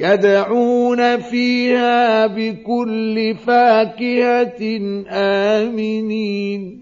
يدعون فيها بكل فاكهة آمنين.